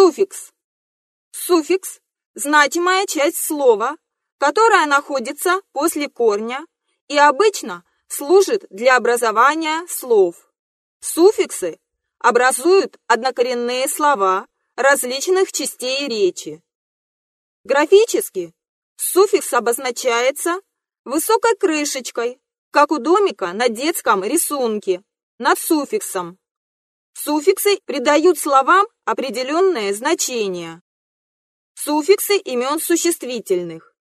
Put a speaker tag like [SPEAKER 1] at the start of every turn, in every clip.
[SPEAKER 1] Суффикс. Суффикс – значимая часть слова, которая находится после корня и обычно служит для образования слов. Суффиксы образуют однокоренные слова различных частей речи. Графически суффикс обозначается высокой крышечкой, как у домика на детском рисунке, над суффиксом. Суффиксы придают словам определенное значение. Суффиксы имен существительных.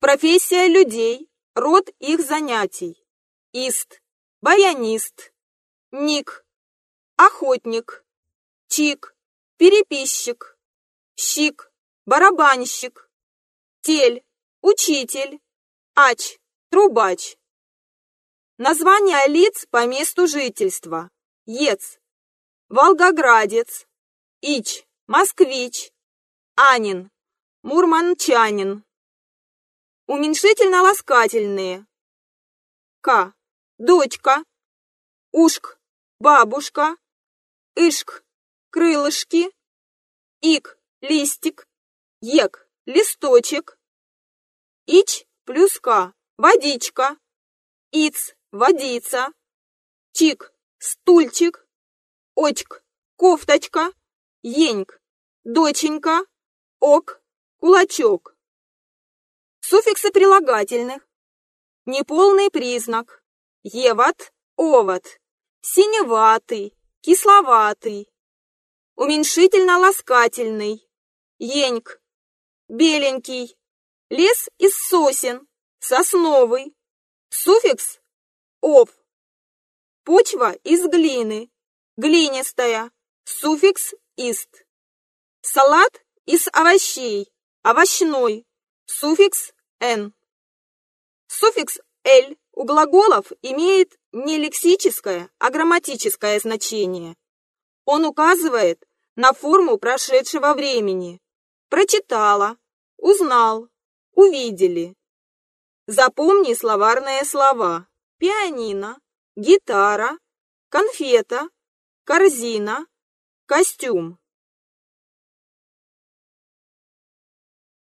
[SPEAKER 1] Профессия людей, род их занятий. Ист, баянист, ник, охотник, чик, переписчик, щик, барабанщик, тель, учитель, ач, трубач. Названия лиц по месту жительства. Ец, волгоградец, ич, москвич, анин, мурманчанин. Уменьшительно-ласкательные. К. Дочка. Ушк. Бабушка. Ишк. Крылышки. Ик. Листик. Ек. Листочек. Ич плюс К. Водичка. Иц. Водица. Чик. Стульчик. Очк. Кофточка. Еньк. Доченька. Ок. Кулачок. Суффиксы прилагательных. Неполный признак. Еват, овод. Синеватый, кисловатый. Уменьшительно-ласкательный. Еньк. Беленький. Лес из сосен. Сосновый. Суффикс ов. Почва из глины. Глинистая. Суффикс ист. Салат из овощей. Овощной. Суффикс «н». Суффикс «л» у глаголов имеет не лексическое, а грамматическое значение. Он указывает на форму прошедшего времени. Прочитала, узнал, увидели. Запомни словарные слова. Пианино, гитара, конфета, корзина, костюм.